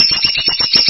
ハハハハ!